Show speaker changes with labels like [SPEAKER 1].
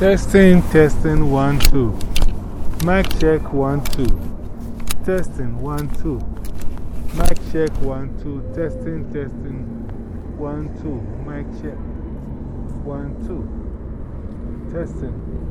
[SPEAKER 1] Testing, testing, one, two. Mic check, one, two. Testing, one, two. Mic check, one, two. Testing, testing, one, two. Mic check, one, two. Testing.